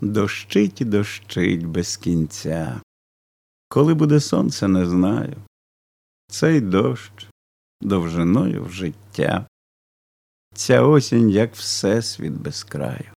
Дощить і дощить без кінця. Коли буде сонце, не знаю. Цей дощ довжиною в життя. Ця осінь, як всесвіт без краю.